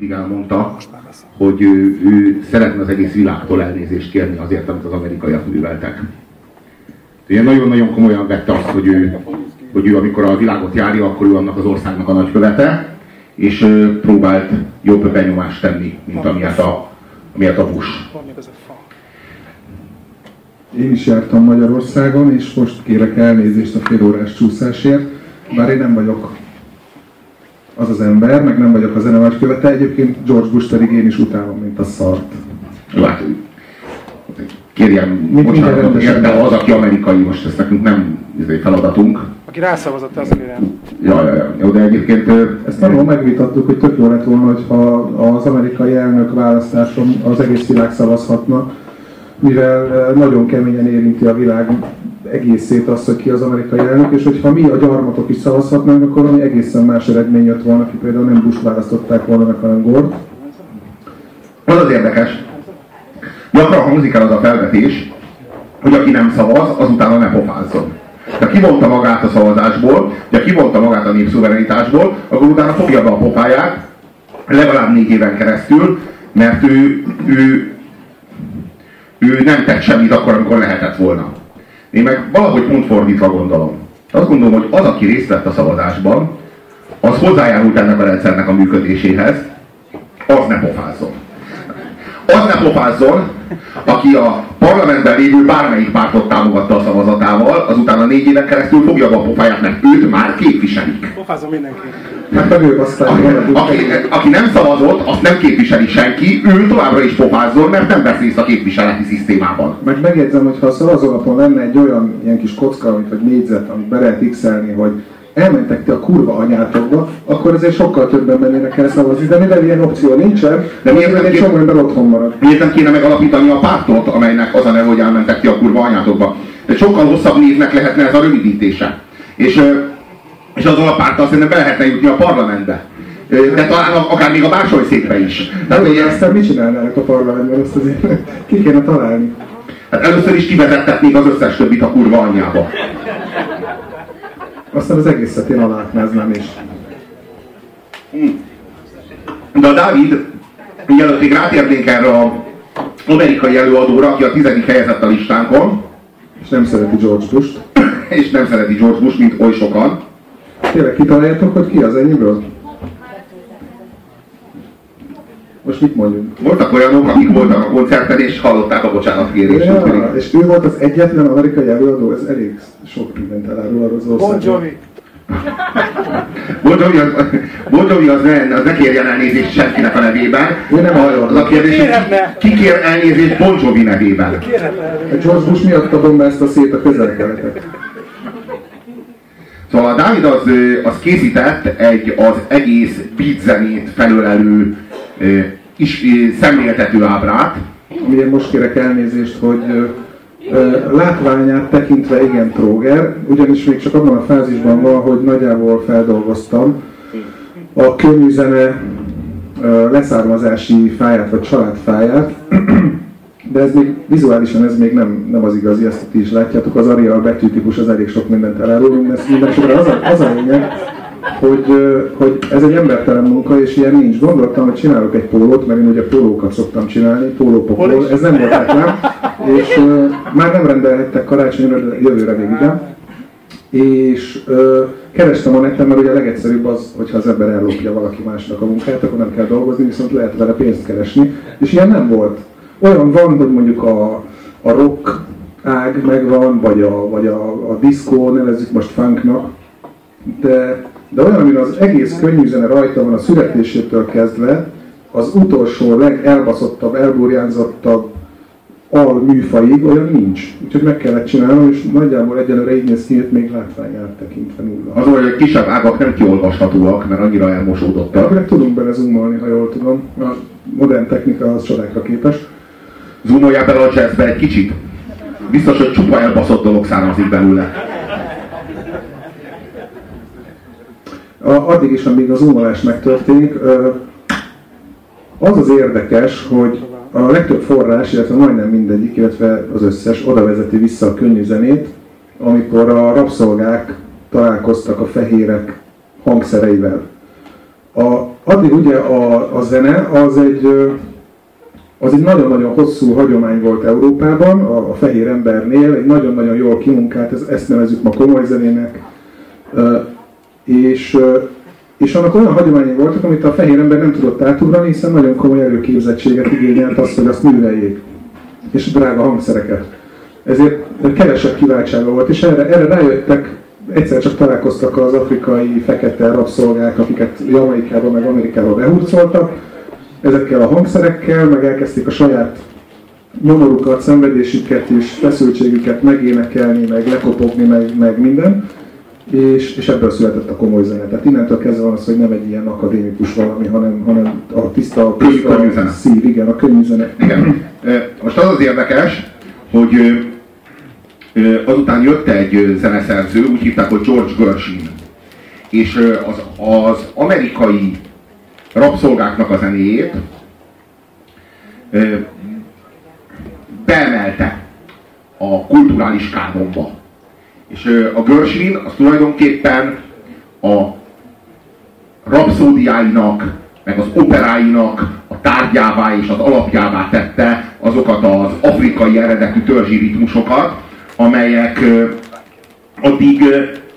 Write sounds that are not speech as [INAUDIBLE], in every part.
mindig elmondta, hogy ő, ő szeretne az egész világtól elnézést kérni azért, amit az amerikaiak műveltek. Ugye nagyon-nagyon komolyan vette azt, hogy ő, hogy ő amikor a világot járja, akkor ő annak az országnak a nagykövete, és próbált jobb benyomást tenni, mint amilyet a, amilyet a Bush. Én is jártam Magyarországon, és most kérek elnézést a fél órás csúszásért, bár én nem vagyok az az ember, meg nem vagyok a zene nagykövete, egyébként George Bush pedig én is utálom, mint a szart. Hát, kérjem, bocsánatot, de az, aki amerikai, most ezt nekünk nem izé, feladatunk. Aki rászavazott, az nem. Ja, ja, ja. Jó, de egyébként... Ezt nagyon megvitattuk, hogy tök jó lett volna, hogyha az amerikai elnök választáson az egész világ szavazhatna, mivel nagyon keményen érinti a világ egészét az, hogy ki az amerikai elnök, és hogyha mi a gyarmatok is szavazhatnánk, akkor ami egészen más eredmény jött volna, ki például nem Bush választották volna meg, hanem Gord. Az az érdekes, gyakran hangzik el az a felvetés, hogy aki nem szavaz, az utána ne pofázzon. Ha kivonta magát a szavazásból, ha kivonta magát a népszuverenitásból, akkor utána fogja be a pofáját, legalább négy éven keresztül, mert ő, ő, ő nem tett semmit akkor, amikor lehetett volna. Én meg valahogy pont fordítva gondolom. Azt gondolom, hogy az, aki részt vett a szavazásban, az hozzájárult ennek a rendszernek a működéséhez, az ne pofázzon. Az ne pofázzon, aki a parlamentben lévő bármelyik pártot támogatta a szavazatával, azután a négy éven keresztül fogja a pofáját, mert őt már képviselik. Pofázom mindenki. Hát ők aztán aki, aki, aki, nem szavazott, azt nem képviseli senki, ő továbbra is pofázzon, mert nem vesz részt a képviseleti szisztémában. Meg megjegyzem, hogy ha a szavazólapon lenne egy olyan ilyen kis kocka, mint vagy négyzet, amit be lehet x hogy elmentek ti a kurva anyátokba, akkor azért sokkal többen mennének el szavazni, de mivel ilyen opció nincsen, de miért nem egy csomó ember otthon marad. Miért nem kéne megalapítani a pártot, amelynek az a neve, hogy elmentek ti a kurva anyátokba? De sokkal hosszabb névnek lehetne ez a rövidítése. És, és azon a párttal szerintem be lehetne jutni a parlamentbe. De talán akár még a székbe is. Tehát, hogy aztán mit csinálnának a parlamentben, azt azért ki kéne találni. Hát először is kivezettetnék az összes többit a kurva anyjába. Aztán az egészet én aláknáznám is. De a Dávid, mielőtt még rátérnénk erre a amerikai előadóra, aki a tizedik helyezett a listánkon. És nem szereti George Bush-t. [COUGHS] és nem szereti George Bush, mint oly sokan. Tényleg kitaláljátok, hogy ki az ennyiből? Most mit mondjunk? Voltak olyanok, akik voltak a koncerten, és hallották a bocsánatkérést. Ja, és ő volt az egyetlen amerikai előadó, ez elég sok mindent elárul arról az országban. Bon Jovi. Az, bon Jovi az, ne, az ne kérjen elnézést senkinek a nevében. Én nem a, az a kérdés, ki kér elnézést Bon Jovi nevében. A George Bush miatt adom be ezt a szét a közel-keletet. Szóval a Dávid az, az készített egy az egész beat zenét felölelő is szemléltető ábrát. Amiért most kérek elnézést, hogy látványát tekintve igen tróger, ugyanis még csak abban a fázisban van, hogy nagyjából feldolgoztam a zene leszármazási fáját, vagy családfáját, de ez még vizuálisan ez még nem, nem az igazi, ezt ti is látjátok, az Arial betűtípus az elég sok mindent elárul, minden, minden az a, az a lényeg, hogy, hogy ez egy embertelen munka, és ilyen nincs. Gondoltam, hogy csinálok egy pólót, mert én ugye pólókat szoktam csinálni, pólópokol, ez nem volt reklám, és uh, már nem rendelhettek karácsonyra, jövőre még igen. És uh, kerestem a neten, mert ugye a legegyszerűbb az, hogyha az ember ellopja valaki másnak a munkát, akkor nem kell dolgozni, viszont lehet vele pénzt keresni. És ilyen nem volt. Olyan van, hogy mondjuk a, a rock ág megvan, vagy a, vagy a, a diszkó, nevezzük most funknak, de de olyan, amin az egész könnyű rajta van a születésétől kezdve, az utolsó, legelbaszottabb, elburjánzottabb al műfajig olyan nincs. Úgyhogy meg kellett csinálnom, és nagyjából egyenlőre így néz ki, még látványát tekintve nulla. Az hogy a kisebb ágak nem kiolvashatóak, mert annyira elmosódottak. Akkor tudunk bele zoomolni, ha jól tudom. A modern technika az csodákra képes. Zoomoljál bele a jazzbe egy kicsit. Biztos, hogy csupa elbaszott dolog származik belőle. addig is, amíg az unalás megtörténik, az az érdekes, hogy a legtöbb forrás, illetve majdnem mindegyik, illetve az összes oda vezeti vissza a könnyű zenét, amikor a rabszolgák találkoztak a fehérek hangszereivel. A addig ugye a, a zene az egy, az egy nagyon-nagyon hosszú hagyomány volt Európában, a, a fehér embernél, egy nagyon-nagyon jól kimunkált, ez, ezt nevezük ma komoly zenének, és, és annak olyan hagyományai voltak, amit a fehér ember nem tudott átugrani, hiszen nagyon komoly előképzettséget igényelt azt, hogy azt műveljék, és drága hangszereket. Ezért kevesebb kiváltsága volt, és erre, erre rájöttek egyszer csak találkoztak az afrikai fekete rabszolgák, akiket Jamaikába meg Amerikába behurcoltak, ezekkel a hangszerekkel, meg elkezdték a saját nyomorukat, szenvedésüket és feszültségüket megénekelni, meg lekopogni, meg, meg minden. És, és ebből született a komoly zene. Tehát innentől kezdve van az, hogy nem egy ilyen akadémikus valami, hanem, hanem a tiszta, tiszta szív, igen, a könnyű zene. Igen. Most az az érdekes, hogy azután jött egy zeneszerző, úgy hívták, hogy George Gershwin. És az, az amerikai rabszolgáknak a zenéjét beemelte a kulturális kánonba. És a Gershwin az tulajdonképpen a rapszódiáinak, meg az operáinak a tárgyává és az alapjává tette azokat az afrikai eredetű törzsi ritmusokat, amelyek addig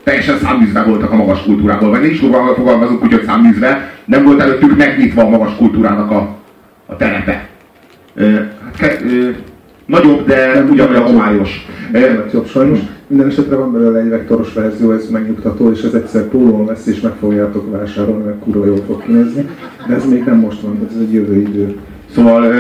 teljesen száműzve voltak a magas kultúrából, vagy is fogalmazunk úgy, hogy száműzve, nem volt előttük megnyitva a magas kultúrának a, a terepe. Hát, ke, nagyobb, de ugyanolyan homályos. Nem jobb sajnos. Minden esetre van belőle egy vektoros verzió, ez megnyugtató, és ez egyszer pólón lesz, és meg fogjátok vásárolni, mert kurva jól fog kinézni. De ez még nem most van, tehát ez egy jövő idő. Szóval,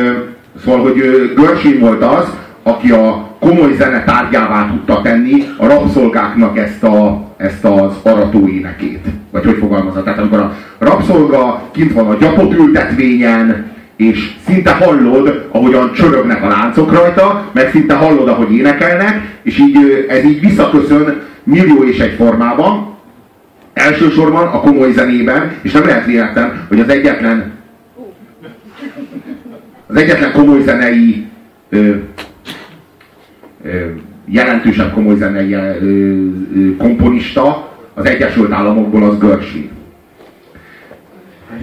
szóval hogy Gershwin volt az, aki a komoly zene tárgyává tudta tenni a rabszolgáknak ezt, a, ezt az arató énekét. Vagy hogy fogalmazza? Tehát amikor a rabszolga kint van a gyapot ültetvényen, és szinte hallod, ahogyan csörögnek a láncok rajta, meg szinte hallod, ahogy énekelnek, és így ez így visszaköszön millió és egy formában, elsősorban a komoly zenében, és nem lehet véletlen, hogy az egyetlen az egyetlen komoly zenei ö, jelentősebb komoly zenei komponista az Egyesült Államokból az Gershwin.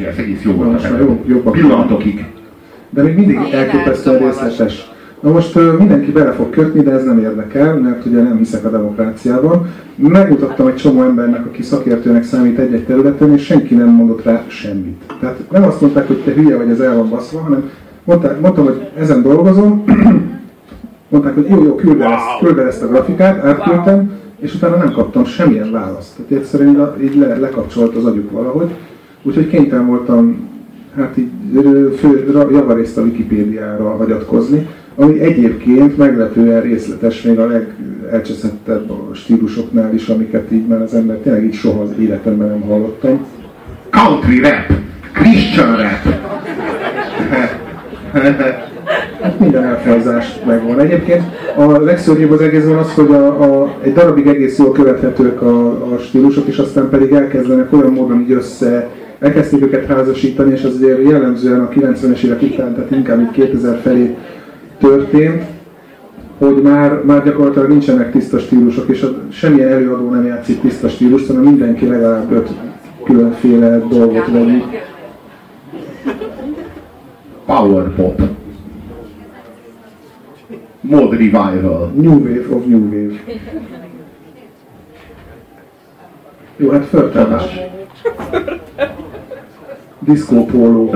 Ez egész jó volt a pillanatokig. De még mindig elképesztően részletes. Na most uh, mindenki bele fog kötni, de ez nem érdekel, mert ugye nem hiszek a demokráciában. Megmutattam egy csomó embernek, aki szakértőnek számít egy-egy területen, és senki nem mondott rá semmit. Tehát nem azt mondták, hogy te hülye vagy, ez el van baszva, hanem mondták, mondtam, hogy ezen dolgozom, mondták, hogy jó, jó, küld el, ezt, küld el ezt a grafikát, átküldtem, és utána nem kaptam semmilyen választ. Tehát egyszerűen így le, lekapcsolt az agyuk valahogy. Úgyhogy kénytelen voltam hát így fő, javarészt a Wikipédiára hagyatkozni, ami egyébként meglepően részletes, még a legelcseszettebb stílusoknál is, amiket így már az ember tényleg így soha az életemben nem hallottam. Country rap, Christian rap. [LAUGHS] Hát minden elfajzás megvan. Egyébként a legszörnyűbb az egészben az, hogy a, a, egy darabig egész jól követhetők a, a stílusok, és aztán pedig elkezdenek olyan módon így össze, elkezdték őket házasítani, és az azért jellemzően a 90-es évek után, tehát inkább így 2000 felé történt, hogy már, már gyakorlatilag nincsenek tiszta stílusok, és a, semmilyen előadó nem játszik tiszta stílust, hanem mindenki legalább öt különféle dolgot vegyik. Power pop. Mod revival. New wave of new wave. Jó, hát föltállás. Disco póló.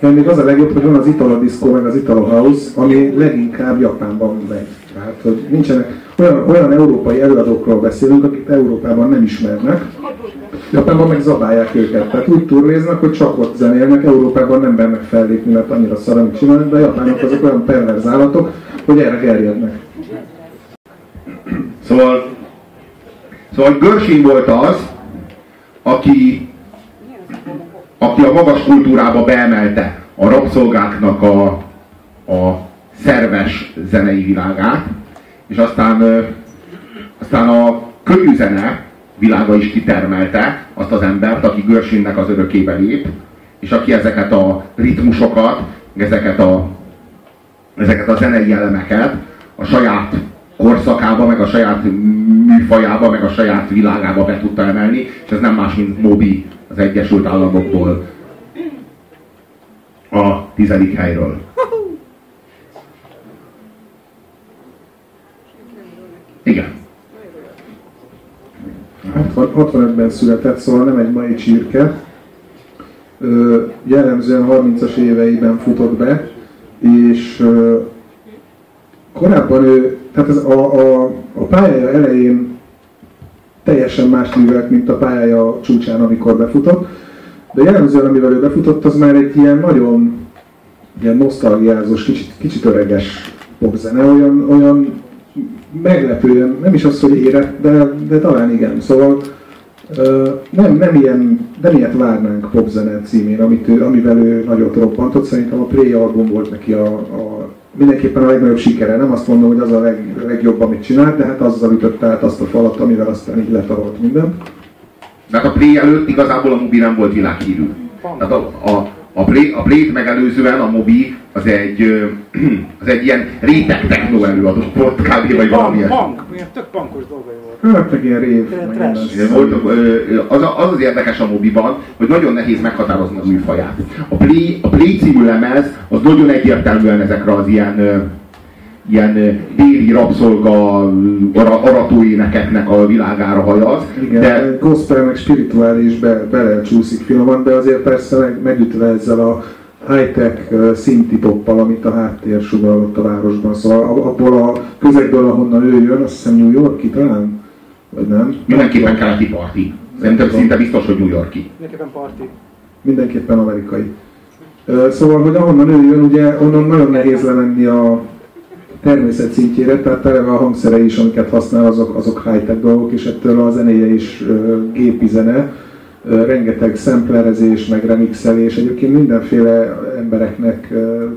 De még az a legjobb, hogy van az Italo Disco, meg az Italo House, ami leginkább Japánban megy. Tehát, hogy nincsenek olyan, olyan európai előadókról beszélünk, akik Európában nem ismernek, Japánban meg zabálják őket. Tehát úgy turnéznak, hogy csak ott zenélnek, Európában nem bennek fellépni, mert annyira szar, amit csinálnak, de a japánok azok olyan perverz állatok, hogy erre gerjednek. Szóval, szóval Gershwin volt az, aki, aki a magas kultúrába beemelte a rabszolgáknak a, a szerves zenei világát, és aztán, aztán a könnyű zene, világa is kitermelte azt az embert, aki Görshinnek az örökébe lép, és aki ezeket a ritmusokat, ezeket a, ezeket a zenei elemeket a saját korszakába, meg a saját műfajába, meg a saját világába be tudta emelni, és ez nem más, mint Moby az Egyesült Államokból a tizedik helyről. Igen. 65-ben született, szóval nem egy mai csirke. Ö, jellemzően 30-as éveiben futott be, és ö, korábban ő, tehát ez a, a, a pályája elején teljesen más művelt, mint a pályája csúcsán, amikor befutott, de jellemzően, amivel ő befutott, az már egy ilyen nagyon ilyen nosztalgiázós, kicsit, kicsit öreges popzene, olyan, olyan meglepően, nem is az, hogy érett, de, de talán igen. Szóval nem, nem, ilyen, nem ilyet várnánk popzene címén, amit ő, amivel ő nagyot robbantott. Szerintem a Play album volt neki a, a mindenképpen a legnagyobb sikere. Nem azt mondom, hogy az a leg, legjobb, amit csinált, de hát azzal ütötte át azt a falat, amivel aztán így letarolt minden. Mert a Play előtt igazából a Mobi nem volt világhírű. Tehát a, a, a, Play, a Play-t megelőzően a Mobi az egy, [CLEARS THROAT] az egy ilyen réteg techno előadó volt kb. vagy valami Punk, punk, milyen tök punkos dolgai volt. Meg ilyen rév. Ilyen meg trash. minden. Volt, az, az az érdekes a mobiban, hogy nagyon nehéz meghatározni a műfaját. A Play, a Play című lemez az nagyon egyértelműen ezekre az ilyen ilyen déli rabszolga ara, aratóénekeknek a világára hajaz, Igen, de de... gospel meg spirituális be, belecsúszik finoman, de azért persze meg, megütve ezzel a high-tech szinti poppal, amit a háttér sugallott a városban. Szóval a- abból a közegből, ahonnan ő jön, azt hiszem New Yorki talán? Vagy nem? mindenképpen keleti parti. Szerintem szinte biztos, hogy New Yorki. Mindenképpen parti. Mindenképpen amerikai. Szóval, hogy ahonnan ő jön, ugye onnan nagyon nehéz lemenni a természet szintjére, tehát eleve a hangszerei is, amiket használ, azok, azok high-tech dolgok, és ettől a zenéje is gépi zene. Rengeteg szemplerezés, meg remixelés, egyébként mindenféle embereknek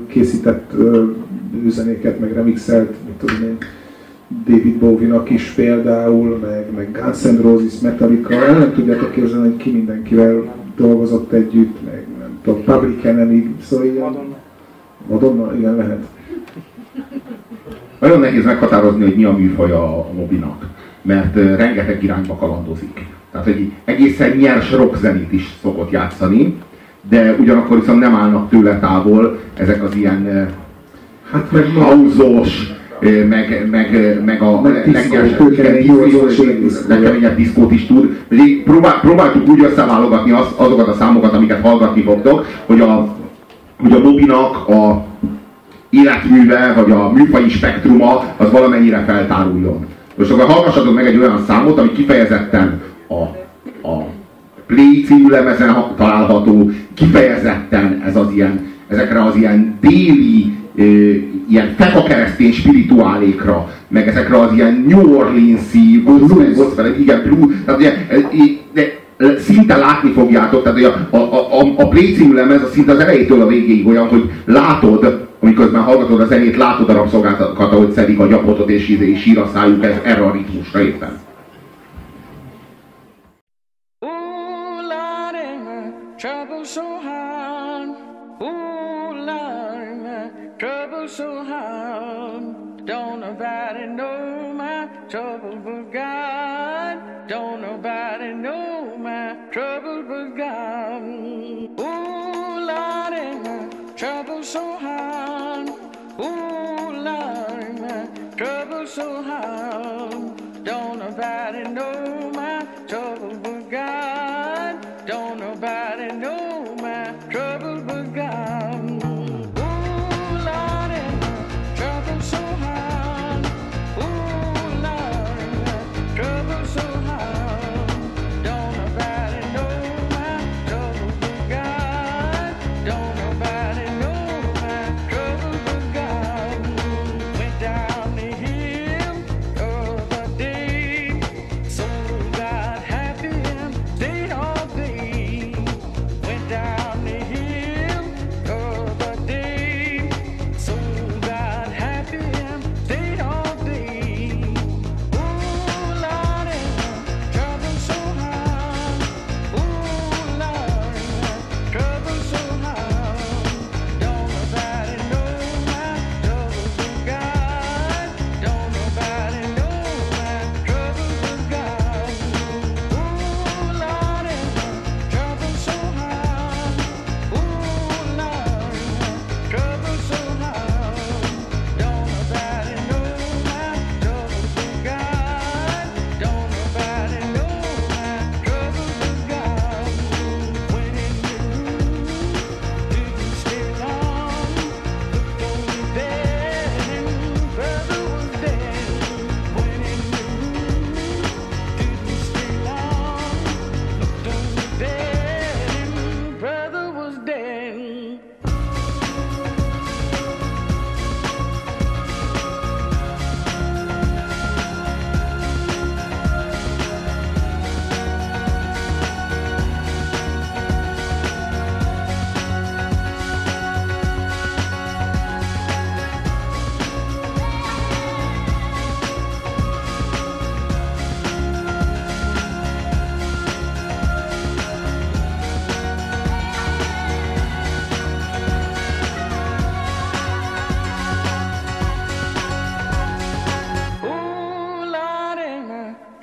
készített ö, zenéket, meg remixelt, mit tudom én, David Bowie-nak is például, meg, meg Guns N' Roses, Metallica, el nem tudjátok képzelni, hogy ki mindenkivel dolgozott együtt, meg nem tudom, Public Enemy, szóval ilyen, Madonna. Madonna, igen lehet. Nagyon nehéz meghatározni, hogy mi a műfaja a mobinak, mert rengeteg irányba kalandozik. Tehát, hogy egészen nyers rockzenét is szokott játszani, de ugyanakkor viszont nem állnak tőle távol ezek az ilyen ö, Hát meg hauzos, ö, meg, meg, meg a legkeményebb diszkót is tud. Próbál, próbáltuk úgy összeválogatni az, azokat a számokat, amiket hallgatni fogtok, hogy a, hogy a Mobinak a életműve, vagy a műfai spektruma, az valamennyire feltáruljon. Most akkor hallgassatok meg egy olyan számot, ami kifejezetten a, a Play című lemezen ha- található, kifejezetten ez az ilyen, ezekre az ilyen déli, ö, ilyen fekakeresztény spirituálékra, meg ezekre az ilyen New Orleans-i, gospel, igen, blues, tehát ugye, de szinte látni fogjátok, tehát a, a, a, a Play című lemez az szinte az elejétől a végéig olyan, hogy látod, amiközben hallgatod a zenét, látod a rabszolgákat, ahogy szedik a gyapotot és, és sír a szájuk erre a ritmusra éppen. Trouble so hard. Ooh, Lordy, my trouble so hard. Don't nobody know my trouble but God. Don't nobody know my trouble but God. Ooh, Lordy, my trouble so hard. Ooh, Lordy, my trouble so hard.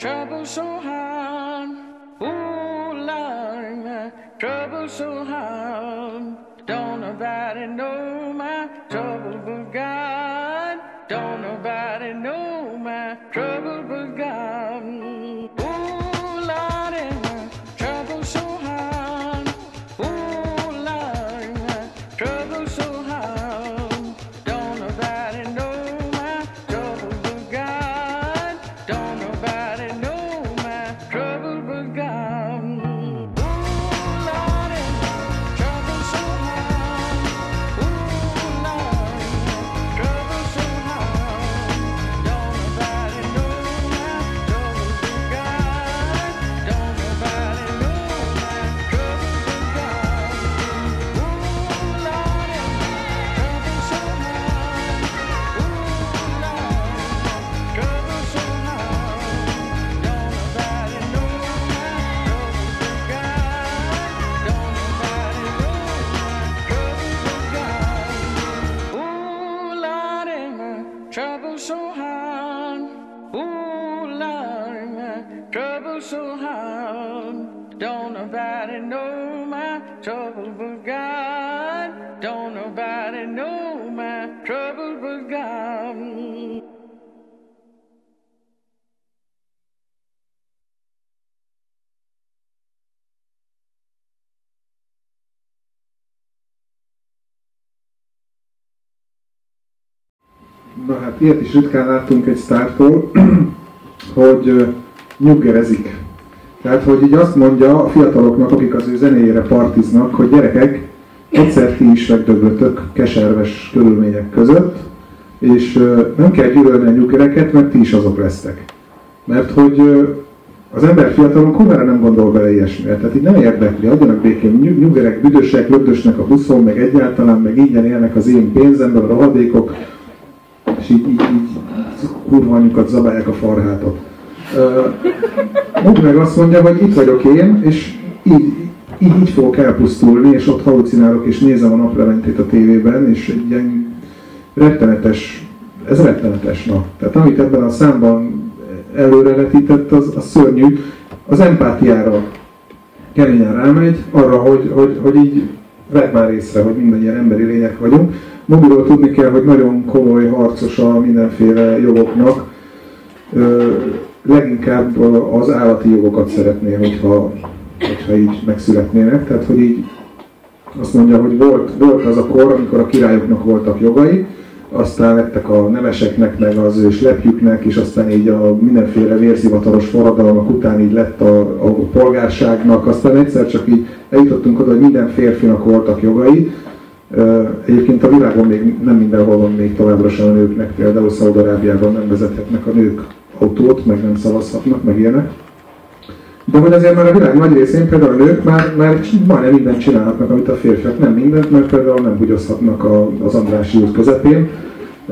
trouble so hard. Ooh, Lord, trouble so hard. Don't nobody know. God. Don't nobody know my trouble but God. Na hát ilyet is ritkán láttunk egy sztártól, [CLEARS THROAT] hogy nyuggerezik. Tehát, hogy így azt mondja a fiataloknak, akik az ő zenéjére partiznak, hogy gyerekek, egyszer ti is megdöglötök keserves körülmények között, és nem kell gyűlölni a nyuggereket, mert ti is azok lesztek. Mert hogy az ember fiatalon komolyan nem gondol bele ilyesmire. Tehát így nem érdekli, adjanak békén, nyug- nyuggerek büdösek, lögdösnek a buszon, meg egyáltalán, meg ingyen élnek az én pénzemből, a rohadékok, és így, így, így kurva anyukat zabálják a farhátot. Mondd meg azt mondja, hogy itt vagyok én, és így, így, így fogok elpusztulni, és ott halucinálok, és nézem a napleventét a tévében, és egy ilyen rettenetes, ez rettenetes, na. Tehát amit ebben a számban előrevetített, az, az szörnyű. Az empátiára keményen rámegy, arra, hogy, hogy, hogy így vedd már észre, hogy mindannyian emberi lények vagyunk. Mobilról tudni kell, hogy nagyon komoly harcosa mindenféle jogoknak. Ö, leginkább az állati jogokat szeretné, hogyha, hogyha így megszületnének. Tehát, hogy így azt mondja, hogy volt, volt az a kor, amikor a királyoknak voltak jogai, aztán lettek a nemeseknek, meg az ő slepjüknek, és aztán így a mindenféle vérzivataros forradalmak után így lett a, a polgárságnak, aztán egyszer csak így eljutottunk oda, hogy minden férfinak voltak jogai. Egyébként a világon még nem mindenhol van még továbbra sem a nőknek, például Szaudarábiában nem vezethetnek a nők autót, meg nem szavazhatnak, meg ilyenek. De hogy azért már a világ nagy részén például a nők már, már majdnem mindent csinálhatnak, amit a férfiak. Nem mindent, mert például nem bugyozhatnak a, az Andrási út közepén,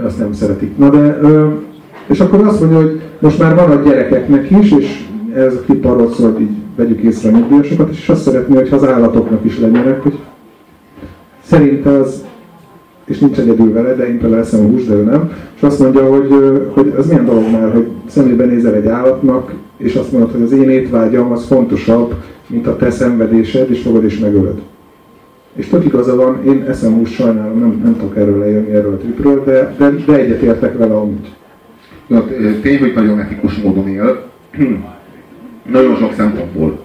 azt nem szeretik. Na de, és akkor azt mondja, hogy most már van a gyerekeknek is, és ez a klip arról szól, hogy így vegyük észre a nyugdíjasokat, és azt szeretné, hogy az állatoknak is legyenek, hogy szerinte az, és nincs egyedül vele, de én például eszem a hús, de ő nem, és azt mondja, hogy, hogy az milyen dolog már, hogy szemébe nézel egy állatnak, és azt mondod, hogy az én étvágyam az fontosabb, mint a te szenvedésed, és fogod és megölöd. És tök igaza van, én eszem hús, sajnálom, nem, nem tudok erről lejönni erről a tripről, de, de, de egyetértek vele amúgy. Na, tény, hogy nagyon etikus módon él, [CLEARS THROAT] nagyon sok szempontból.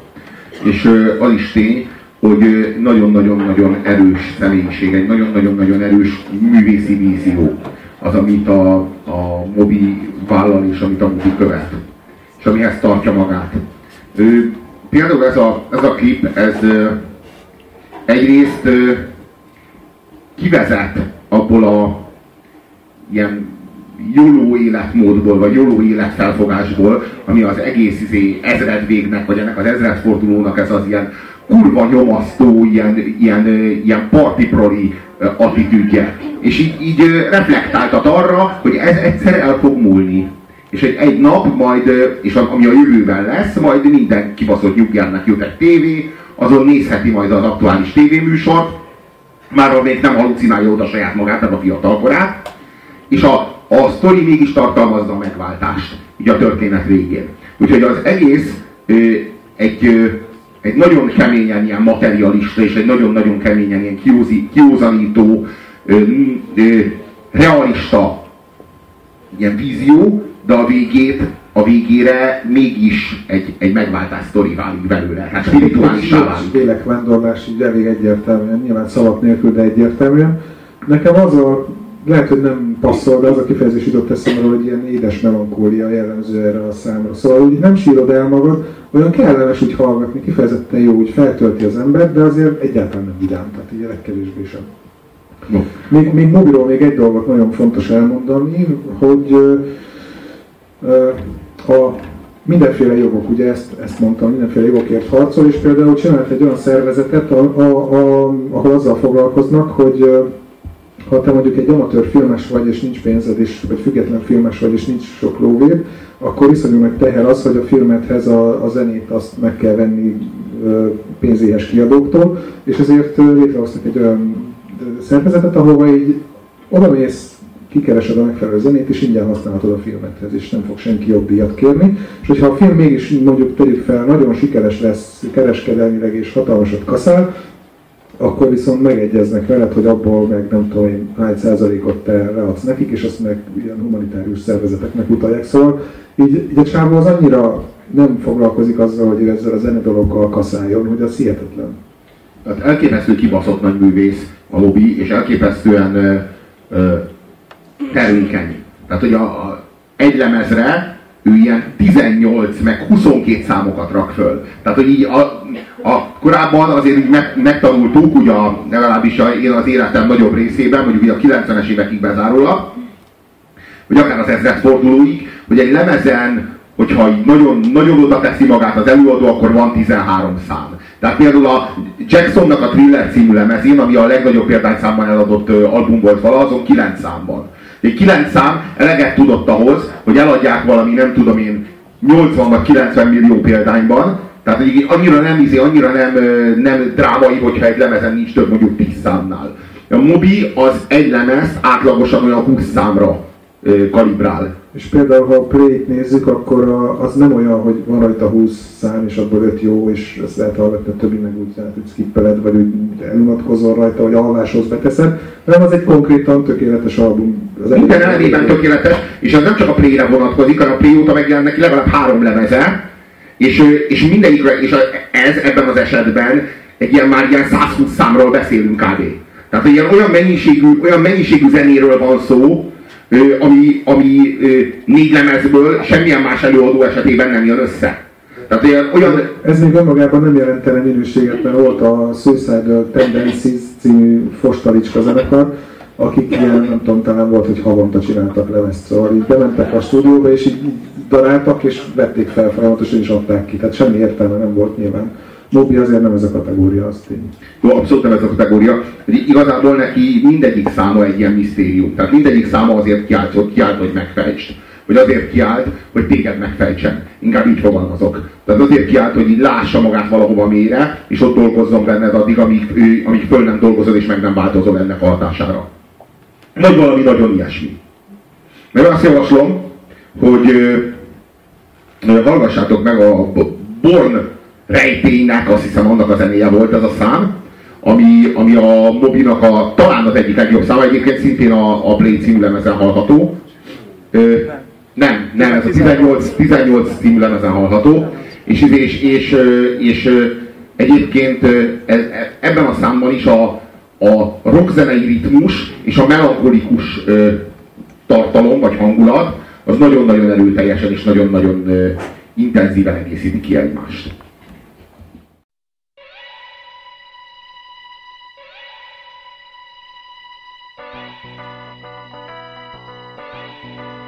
És az is tény, hogy nagyon-nagyon-nagyon erős személyiség, egy nagyon-nagyon-nagyon erős művészi vízió az, amit a, a Mobi vállal és amit a Mobi követ. És amihez tartja magát. Ő, például ez a, ez a klip, ez egyrészt kivezet abból a ilyen jóló életmódból, vagy jóló életfelfogásból, ami az egész izé, ezredvégnek, vagy ennek az ezredfordulónak ez az ilyen kurva nyomasztó, ilyen, ilyen, ilyen partiproli attitűdje. És így, így reflektáltat arra, hogy ez egyszer el fog múlni. És egy, egy nap majd, és ami a jövőben lesz, majd minden kibaszott nyugjának jut egy tévé, azon nézheti majd az aktuális tévéműsort, már még nem halucinálja oda saját magát, nem a fiatal korát, és a, a sztori mégis tartalmazza a megváltást, ugye a történet végén. Úgyhogy az egész ö, egy, ö, egy nagyon keményen ilyen materialista, és egy nagyon-nagyon keményen ilyen kiúzi, kiúzanító, ö, ö, realista ilyen vízió, de a végét, a végére mégis egy, egy megváltás sztori válik belőle. Hát spirituálisá válik. Lélekvándorlás így elég egyértelműen, nyilván szavak nélkül, de egyértelműen. Nekem az a, lehet, hogy nem passzol, de az a kifejezés jutott eszembe, hogy ilyen édes melankólia jellemző erre a számra. Szóval úgy nem sírod el magad, olyan kellemes úgy hallgatni, kifejezetten jó, úgy feltölti az ember, de azért egyáltalán nem vidám, tehát így a legkevésbé sem. No. Még, még Mobiról még egy dolgot nagyon fontos elmondani, hogy ö, ö, a mindenféle jogok, ugye ezt, ezt mondtam, mindenféle jogokért harcol, és például csinált egy olyan szervezetet, a, a, a, ahol azzal foglalkoznak, hogy ha te mondjuk egy amatőr filmes vagy, és nincs pénzed, és, vagy független filmes vagy, és nincs sok lóvéd, akkor iszonyú nagy teher az, hogy a filmethez a, a zenét azt meg kell venni pénzéhes kiadóktól, és ezért létrehoztak egy olyan szervezetet, ahova így odamész, kikeresed a megfelelő zenét, és ingyen használhatod a filmethez, és nem fog senki jobb díjat kérni. És hogyha a film mégis mondjuk tegyük fel, nagyon sikeres lesz kereskedelmileg és hatalmasat kaszál, akkor viszont megegyeznek veled, hogy abból meg nem tudom én hány százalékot te leadsz nekik, és azt meg ilyen humanitárius szervezeteknek utalják. Szóval így, így a csávó az annyira nem foglalkozik azzal, hogy ő ezzel a zene dologgal kaszáljon, hogy az hihetetlen. Tehát elképesztő kibaszott nagy művész a lobby, és elképesztően ö, ö, termékeny. Tehát, hogy a, a, egy lemezre ő ilyen 18 meg 22 számokat rak föl. Tehát, hogy így a, a korábban azért így meg, megtanultuk, ugye a, legalábbis a, én az életem nagyobb részében, mondjuk így a 90-es évekig bezárólag, vagy akár az ezredfordulóig, hogy egy lemezen, hogyha nagyon, nagyon oda teszi magát az előadó, akkor van 13 szám. Tehát például a Jacksonnak a Thriller című lemezén, ami a legnagyobb példányszámban eladott album volt vala, azon 9 számban. Egy 9 szám eleget tudott ahhoz, hogy eladják valami, nem tudom én, 80 vagy 90 millió példányban, tehát így annyira nem izé, annyira nem, nem drámai, hogyha egy lemezen nincs több mondjuk 10 számnál. A Mobi az egy lemez átlagosan olyan 20 számra kalibrál. És például, ha a Play-t nézzük, akkor a, az nem olyan, hogy van rajta 20 szám, és abból 5 jó, és ezt lehet hallgatni, a többi meg úgy, lehet, hogy skippeled, vagy úgy elunatkozol rajta, vagy a halláshoz beteszed, hanem az egy konkrétan tökéletes album. Az Minden elemében tökéletes, és az nem csak a Play-re vonatkozik, hanem a Play óta megjelent neki legalább három lemeze, és, és mindegyikre, és ez ebben az esetben egy ilyen már ilyen 120 számról beszélünk kb. Tehát ilyen olyan mennyiségű, olyan mennyiségű zenéről van szó, ami, ami négy lemezből semmilyen más előadó esetében nem jön össze. Tehát ilyen, olyan, Ez még önmagában nem jelentene minőséget, mert volt a Suicidal Tendencies című fostalicska zenekar, akik ilyen, nem tudom, talán volt, hogy havonta csináltak lemezt, szóval így bementek a stúdióba, és így daráltak, és vették fel folyamatosan, és adták ki. Tehát semmi értelme nem volt nyilván. Mobi azért nem ez a kategória, az tény. Jó, abszolút nem ez a kategória. Igazából neki mindegyik száma egy ilyen misztérium. Tehát mindegyik száma azért kiállt, hogy kiállt, hogy megfejtsd. Vagy azért kiállt, hogy téged megfejtsen. Inkább így fogalmazok. Tehát azért kiállt, hogy így lássa magát valahova mélyre, és ott dolgozzon benned addig, amíg, ő, amíg föl nem dolgozol, és meg nem változol ennek a hatására. Vagy valami nagyon ilyesmi. Meg azt javaslom, hogy hallgassátok meg a Born rejtélynek, azt hiszem annak a zenéje volt ez a szám, ami, ami a Mobinak a, talán az egyik legjobb száma, egyébként szintén a, a Blade című lemezen hallható. Ö, nem, nem, ez a 18, 18 című lemezen hallható, és, és, és, és egyébként e- e- ebben a számban is a, a rockzenei ritmus és a melankolikus tartalom vagy hangulat az nagyon-nagyon erőteljesen és nagyon-nagyon intenzíven egészíti ki egymást. Extreme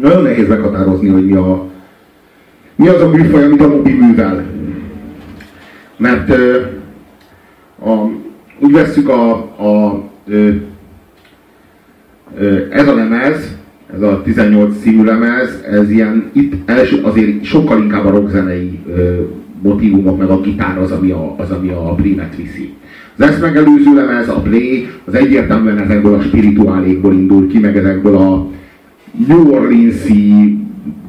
Nagyon nehéz meghatározni, hogy mi, a, mi az a műfaj, amit a mobi művel. Mert a, úgy vesszük a, a ez a lemez, ez a 18 színű lemez, ez ilyen, itt első, azért sokkal inkább a rockzenei motivumok, meg a gitár az, ami a, az, ami a Blémet viszi. Az ezt megelőző lemez, a Blé, az egyértelműen ezekből a spirituálékból indul ki, meg ezekből a New Orleans-i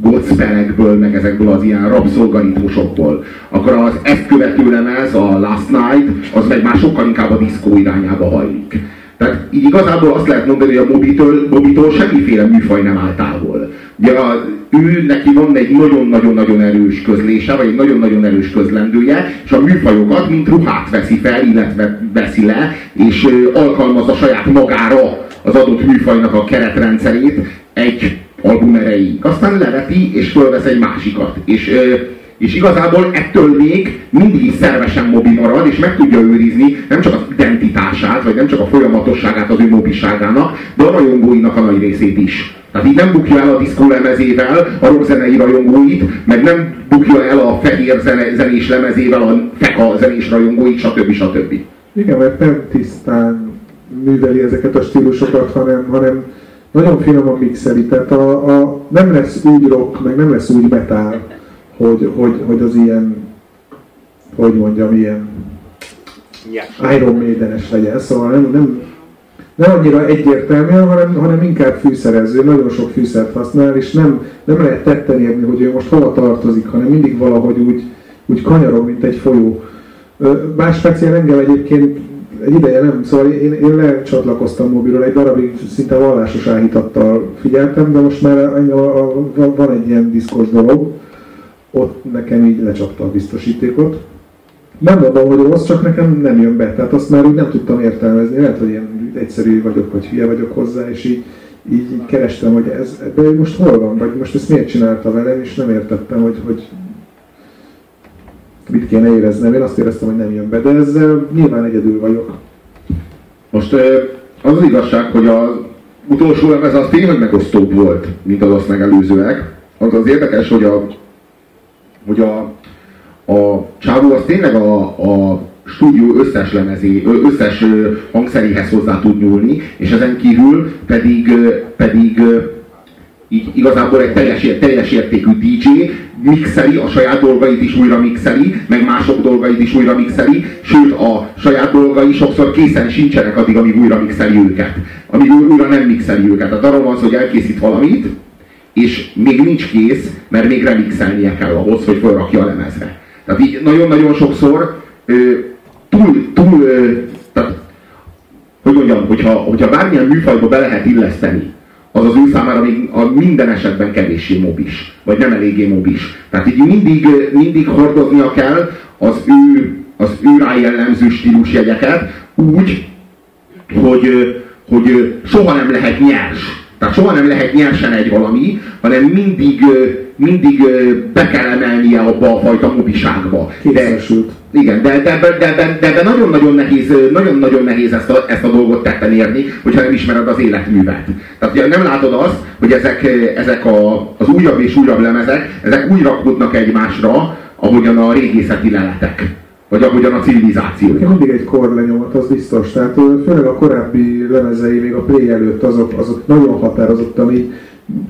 gospelekből, meg ezekből az ilyen rabszolgaritmusokból. Akkor az ezt követő lemez, a Last Night, az meg már sokkal inkább a diszkó irányába hajlik. Tehát így igazából azt lehet mondani, hogy a Mobitől, Mobitól semmiféle műfaj nem áll távol. Ugye a, ő neki van egy nagyon-nagyon-nagyon erős közlése, vagy egy nagyon-nagyon erős közlendője, és a műfajokat, mint ruhát veszi fel, illetve veszi le, és alkalmazza saját magára az adott műfajnak a keretrendszerét egy album erejéig. Aztán leveti, és fölvesz egy másikat. És, és igazából ettől még mindig is szervesen mobi marad, és meg tudja őrizni nem csak az identitását, vagy nem csak a folyamatosságát az ő mobiságának, de a rajongóinak a nagy részét is. Tehát így nem bukja el a diszkó lemezével a rockzenei rajongóit, meg nem bukja el a fehér zene, zenés lemezével a feka zenés rajongóit, stb. stb. Igen, mert nem tisztán műveli ezeket a stílusokat, hanem, hanem nagyon finoman mixeli. Tehát a, a, nem lesz úgy rock, meg nem lesz úgy metal, hogy, hogy, hogy az ilyen, hogy mondjam, ilyen Iron Maiden-es legyen. Szóval nem, nem, nem annyira egyértelmű, hanem, hanem inkább fűszerező, nagyon sok fűszert használ, és nem, nem lehet tetten érni, hogy ő most hova tartozik, hanem mindig valahogy úgy, úgy kanyarog, mint egy folyó. Más speciál engem egyébként egy ideje nem, szóval én, én lecsatlakoztam mobilról, egy darabig szinte vallásos áhítattal figyeltem, de most már engem a, a, van egy ilyen diszkos dolog, ott nekem így lecsapta a biztosítékot. Nem mondom, hogy rossz, csak nekem nem jön be. Tehát azt már úgy nem tudtam értelmezni. Lehet, hogy én egyszerű vagyok, vagy hülye vagyok hozzá, és így, így, így kerestem, hogy ez ebben most hol van, vagy most ezt miért csinálta velem, és nem értettem, hogy, hogy mit kéne éreznem. Én azt éreztem, hogy nem jön be, de ezzel nyilván egyedül vagyok. Most ö, az az igazság, hogy az utolsó lemez az tényleg megosztóbb volt, mint az azt megelőzőek. Az az érdekes, hogy a, hogy a, a csávó az tényleg a, a stúdió összes lemezé, összes hangszeréhez hozzá tud nyúlni, és ezen kívül pedig, pedig így igazából egy teljes, teljes értékű DJ, mixeli, a saját dolgait is újra mixeli, meg mások dolgait is újra mixeli, sőt a saját dolgai sokszor készen sincsenek addig, amíg újra mixeli őket. Amíg új- újra nem mixeli őket. Tehát arról van hogy elkészít valamit, és még nincs kész, mert még remixelnie kell ahhoz, hogy felrakja a lemezre. Tehát így nagyon-nagyon sokszor ö, túl, túl ö, tehát, hogy mondjam, hogyha, hogyha bármilyen műfajba be lehet illeszteni, az az ő számára még a minden esetben kevéssé mobis, vagy nem eléggé mobis. Tehát így mindig, mindig hordoznia kell az ő, az ő rá jellemző stílusjegyeket úgy, hogy, hogy soha nem lehet nyers. Tehát soha nem lehet nyersen egy valami, hanem mindig, mindig be kell emelnie abba a fajta mobiságba. De, Készesült. Igen, de, de, de, de, de, de, nagyon-nagyon nehéz, nagyon-nagyon nehéz ezt a, ezt a dolgot tetten érni, hogyha nem ismered az életművet. Tehát ugye nem látod azt, hogy ezek, ezek a, az újabb és újabb lemezek, ezek úgy rakódnak egymásra, ahogyan a régészeti leletek. Vagy ahogyan a civilizáció. Mindig egy korlenyomat, az biztos. Tehát főleg a korábbi lemezei, még a Play előtt, azok, azok nagyon határozottan így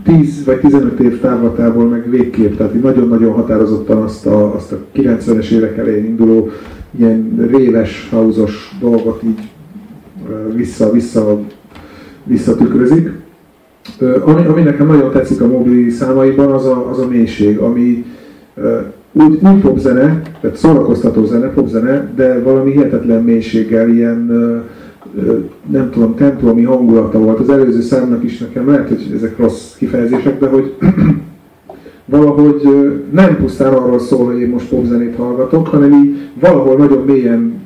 10 vagy 15 év távlatából meg végképp, tehát így nagyon-nagyon határozottan azt a, azt a 90-es évek elején induló ilyen réves, hauzos dolgot így vissza, vissza, visszatükrözik. Ami, ami nekem nagyon tetszik a mobil számaiban, az a, az a mélység, ami úgy, úgy popzene, tehát szórakoztató zene, popzene, de valami hihetetlen mélységgel, ilyen ö, nem tudom, templomi hangulata volt. Az előző számnak is nekem lehet, hogy ezek rossz kifejezések, de hogy [CLEARS THROAT] valahogy nem pusztán arról szól, hogy én most popzenét hallgatok, hanem így valahol nagyon mélyen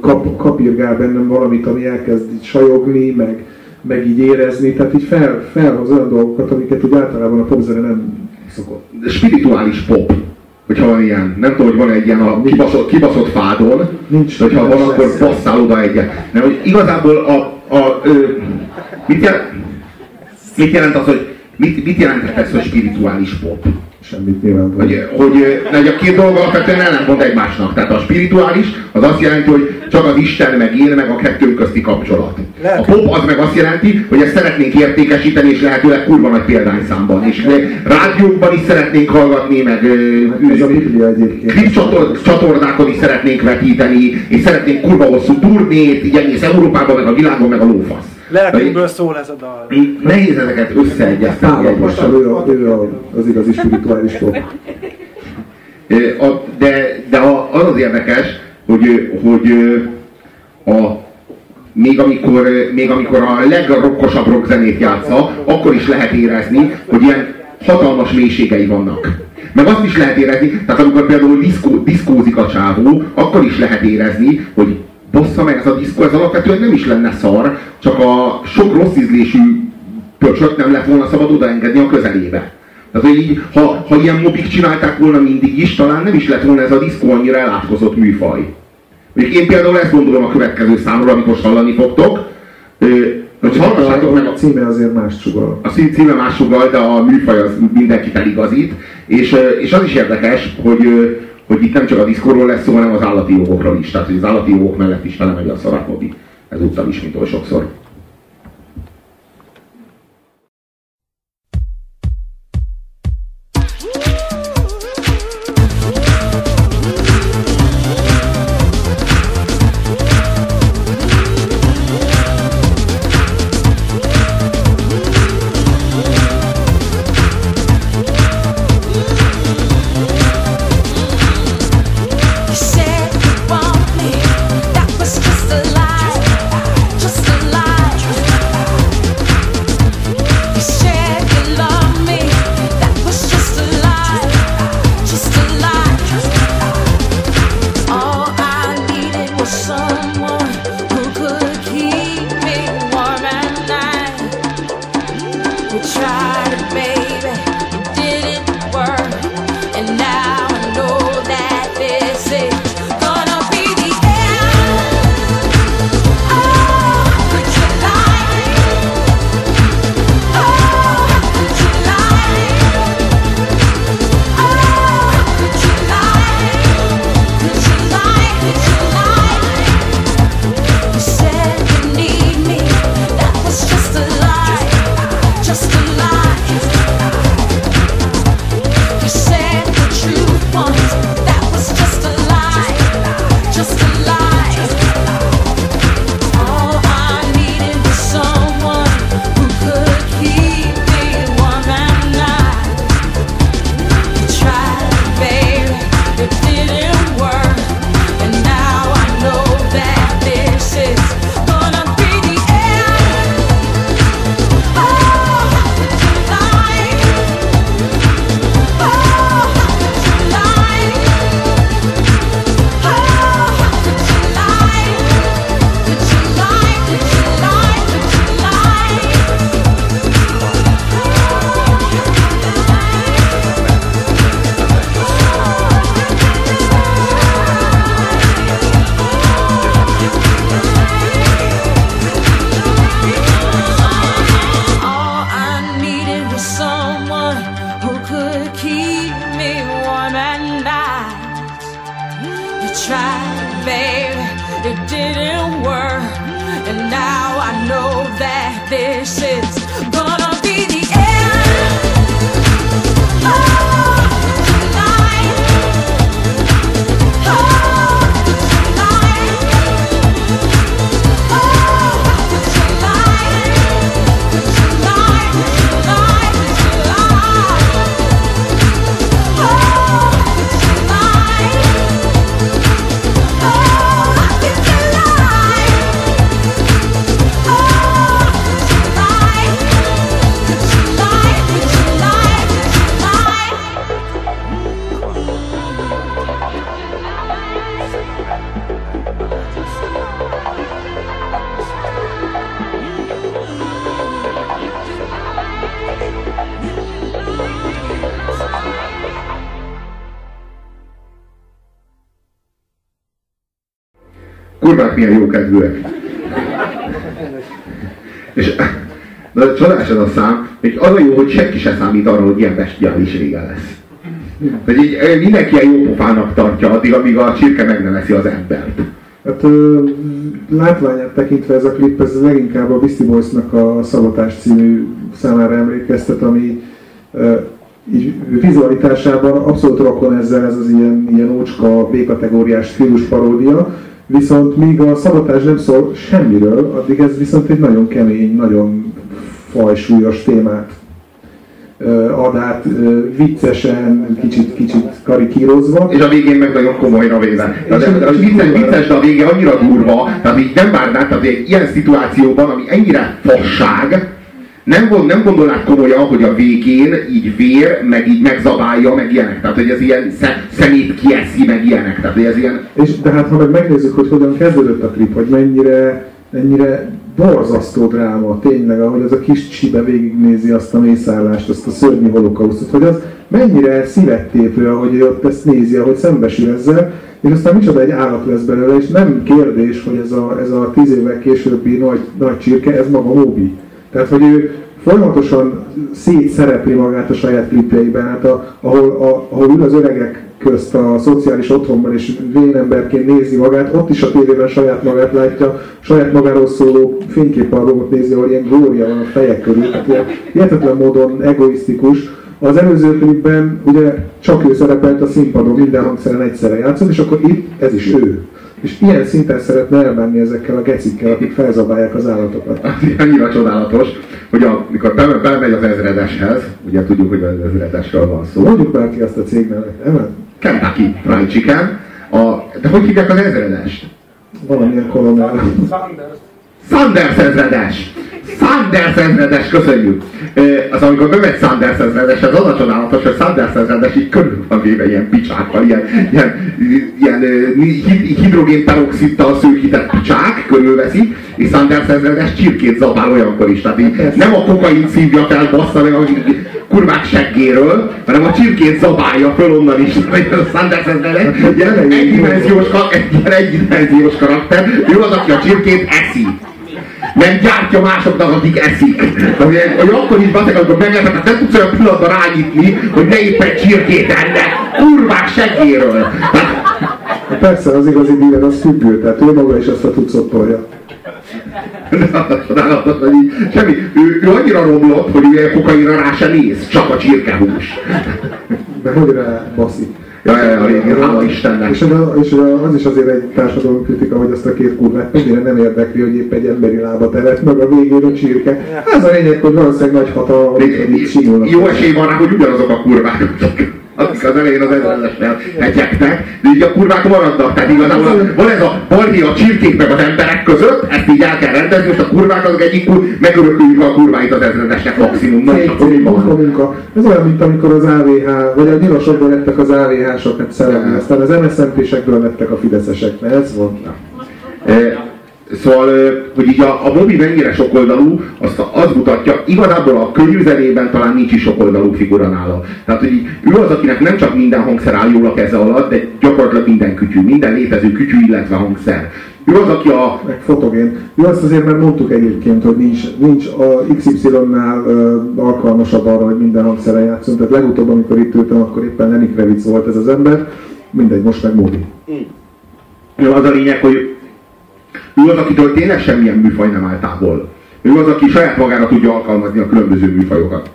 kap, kapirgál bennem valamit, ami elkezd így sajogni, meg, meg így érezni, tehát így fel, felhoz olyan dolgokat, amiket úgy általában a popzene nem szokott. Spirituális pop. Hogyha van ilyen, nem tudom, hogy van egy ilyen a kibaszott, kibaszott fádon, Nincs. hogyha van, Nem akkor lesz. basszál oda egyet. Mert hogy igazából a, a ö, mit, jelent, mit jelent az, hogy mit, mit jelenthet ez, hogy spirituális pop? Semmit nyilván. Hogy, hogy, hogy a két dolog alapvetően ellentmond egymásnak. Tehát a spirituális az azt jelenti, hogy csak az Isten meg én, meg a kettőnk közti kapcsolat. A pop az meg azt jelenti, hogy ezt szeretnénk értékesíteni, és lehetőleg kurva nagy példányszámban. És rádiókban is szeretnénk hallgatni, meg ö, Ez a Biblia egyébként. klip csator, csatornákon is szeretnénk vetíteni, és szeretnénk kurva hosszú turnét, így egész Európában, meg a világon, meg a lófasz. Lelkünkből szól ez a dal. Nehéz ezeket összeegyeztetni egymással. Ő, a, ő a, az igazi spirituális a- De, de az az érdekes, hogy, hogy a, még, amikor, még amikor a legrokkosabb rockzenét játsza, akkor is lehet érezni, hogy ilyen hatalmas mélységei vannak. Meg azt is lehet érezni, tehát amikor például diszkó, diszkózik a csávó, akkor is lehet érezni, hogy bossza meg ez a diszkó, ez alapvetően nem is lenne szar, csak a sok rossz ízlésű pöcsöt nem lett volna szabad odaengedni a közelébe. Tehát, hogy így, ha, ha ilyen mobik csinálták volna mindig is, talán nem is lett volna ez a diszkó annyira elátkozott műfaj. Mondjuk én például ezt gondolom a következő számról, amit most hallani fogtok. Hogy hallgassátok meg A címe azért más sugal. a címe más sugal, de a műfaj az mindenki feligazít. És, és az is érdekes, hogy, hogy itt nem csak a diszkóról lesz szó, hanem az állati jogokról is. Tehát, hogy az állati jogok mellett is felemegy a szarakobi. Ezúttal is, mint oly sokszor. Kurvák milyen jó kedvűek. És de csodás ez a szám, hogy az a jó, hogy senki se számít arra, hogy ilyen bestiális vége lesz. Hogy így, ö, mindenki ilyen jó pofának tartja addig, amíg a csirke meg nem eszi az embert. Hát ö, látványát tekintve ez a klip, ez leginkább a Beastie Boys-nak a Szabotás című számára emlékeztet, ami ö, így vizualitásában abszolút rokon ezzel ez az ilyen, ilyen ócska B-kategóriás stílus paródia, viszont míg a szabotás nem szól semmiről, addig ez viszont egy nagyon kemény, nagyon fajsúlyos témát ad át viccesen, kicsit, kicsit karikírozva. És a végén meg nagyon komolyra véve. De, de, de, de vicces, vicces, de a vége annyira durva, tehát így nem várnád, tehát egy ilyen szituációban, ami ennyire fasság, nem, nem gondolnád komolyan, hogy a végén így vér, meg így megzabálja, meg ilyenek. Tehát, hogy ez ilyen sze, szemét kieszi, meg ilyenek. Tehát, hogy ez ilyen... És de hát ha meg megnézzük, hogy hogyan kezdődött a klip, hogy mennyire, mennyire borzasztó dráma, tényleg, ahogy az a kis csibe végignézi azt a mészállást, azt a szörnyű holokausztot, hogy az mennyire szívettépő, ahogy ott ezt nézi, ahogy szembesül ezzel, és aztán micsoda egy állat lesz belőle, és nem kérdés, hogy ez a, ez a tíz évvel későbbi nagy, nagy csirke, ez maga Moby. Tehát, hogy ő folyamatosan szétszerepli magát a saját klipjeiben, hát a, ahol, a, ahol ül az öregek közt a szociális otthonban, és vénemberként nézi magát, ott is a tévében saját magát látja, saját magáról szóló fényképalbumot nézi, ahol ilyen glória van a fejek körül, tehát ilyen hihetetlen módon egoisztikus. Az előző klipben ugye csak ő szerepelt a színpadon, minden hangszeren egyszerre játszott, és akkor itt ez is ő. És ilyen szinten szeretne elmenni ezekkel a gecikkel, akik felzabálják az állatokat. [LAUGHS] annyira csodálatos, hogy amikor be- bemegy az ezredeshez, ugye tudjuk, hogy az ezredesről van szó, Mondjuk már ki azt a cég nevet, nem? Kentucky Fried Chicken, a, de hogy hívják az ezredest? Valamilyen kolonál. Sanders ezredes! Sanders ezredes, köszönjük! Az amikor bemegy Sanders ezredes, ez az a csodálatos, hogy Sanders ezredes így körül van véve ilyen picsákkal, ilyen, ilyen, ilyen ö, hid- hidrogénperoxidtal szűkített picsák körülveszik, és Sanders ezredes csirkét zabál olyankor is. Tehát így nem a kokain szívja fel, bassza, a kurvák seggéről, hanem a csirkét zabálja föl onnan is. [LAUGHS] A Sanders ezredes ilyen egydimenziós, ka- egy egydimenziós karakter, ő az, aki a csirkét eszi nem gyártja másoknak, akik eszik. Hogy, hogy akkor is beteg, amikor meglepett, hát nem tudsz olyan pillanatban rányitni, hogy ne éppen csirkét enne, kurvák seggéről. Hát, Persze, az igazi díler az függő, tehát ő maga is azt a tucot tolja. Semmi. Ő, ő annyira romlott, hogy ő kokainra rá se néz, csak a csirkehús. De hogy rá baszik. Ja, ja, ja, régen, hála Istennek. És, az- és az is azért egy társadalom kritika, hogy azt a két kurvát mennyire nem érdekli, hogy épp egy emberi lába tevet meg a végén a csirke. Ez a lényeg, hogy valószínűleg nagy simulnak. Jó esély van rá, hogy ugyanazok a kurvák, az elején az ezredesnél hegyeknek, de így a kurvák maradnak. Tehát igazából van ez a balhé a csirkék meg az emberek között, ezt így el kell rendezni, most a kurvák azok egyik kur, megörököljük a kurváit az ezredesnek maximum. Na, és akkor munka. Ez olyan, mint amikor az AVH, vagy a nyilasokból lettek az AVH-sok, hát szerelmi, aztán az MSZMP-sekből lettek a fideszesek, mert ez volt. E, Szóval, hogy így a, a Bobby mennyire sokoldalú, azt a- az mutatja, igazából a könyvzenében talán nincs is sokoldalú figura nála. Tehát, hogy így, ő az, akinek nem csak minden hangszer áll jól a keze alatt, de gyakorlatilag minden kütyű, minden létező kütyű, illetve hangszer. Ő az, aki a, meg fotogén. Jó, azt azért már mondtuk egyébként, hogy nincs, nincs a XY-nál alkalmasabb arra, hogy minden hangszeren játszunk. Tehát legutóbb, amikor itt ültem, akkor éppen Lenny Kravitz volt ez az ember. Mindegy, most meg Moby. az a lényeg, hogy ő az, akitől tényleg semmilyen műfaj nem áll távol. Ő az, aki saját magára tudja alkalmazni a különböző műfajokat.